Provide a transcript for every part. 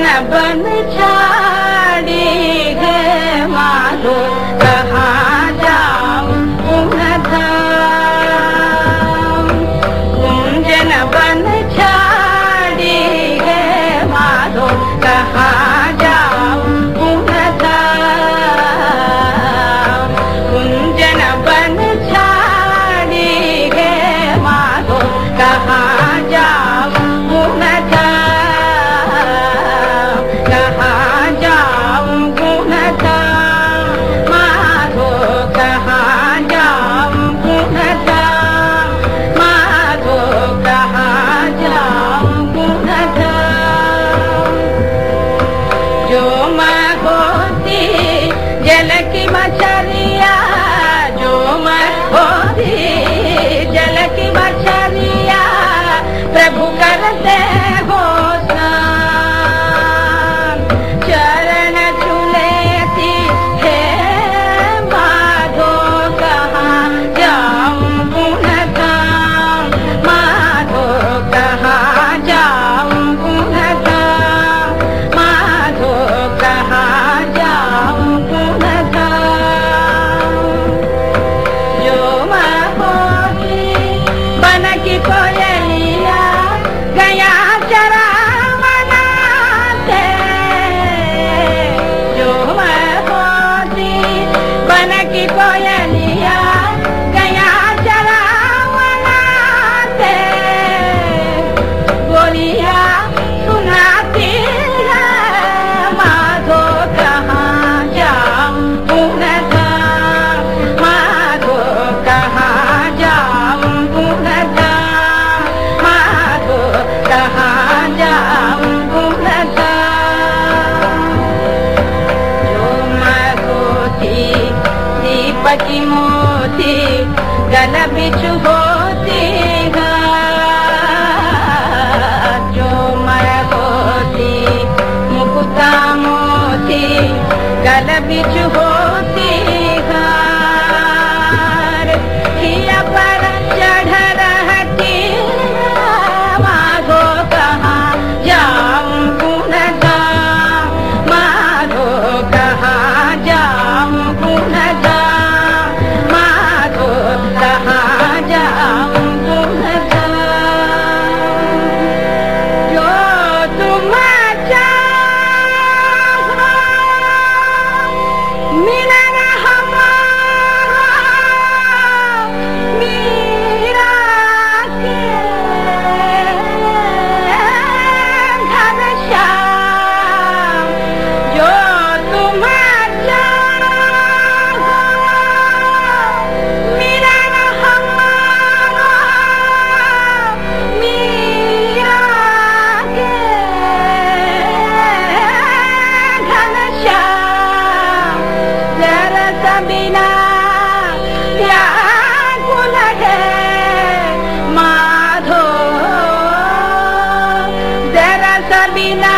I burn the child. I me to go. terminar.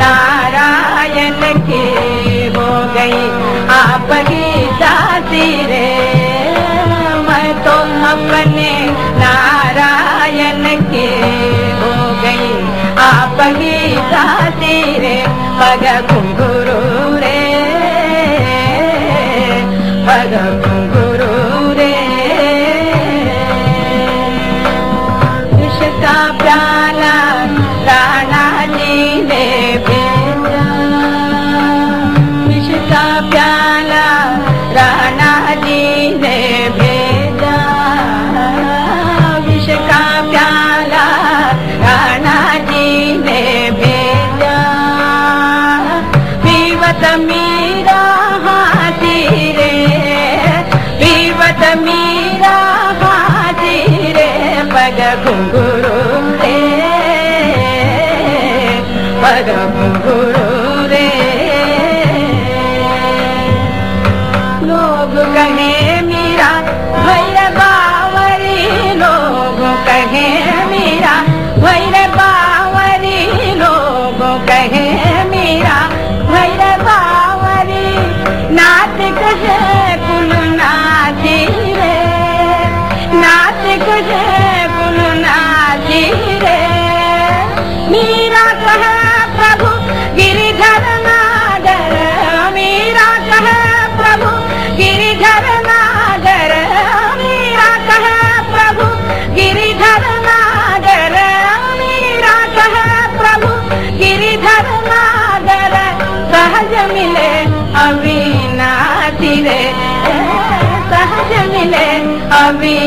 Narayan કે વો ગય આપકી દાતી રે મે તો હમ પ્રેને નારાયણ કે વો ગય આપકી દાતી રે ભાગ કો ગુરુર રે ભાગ be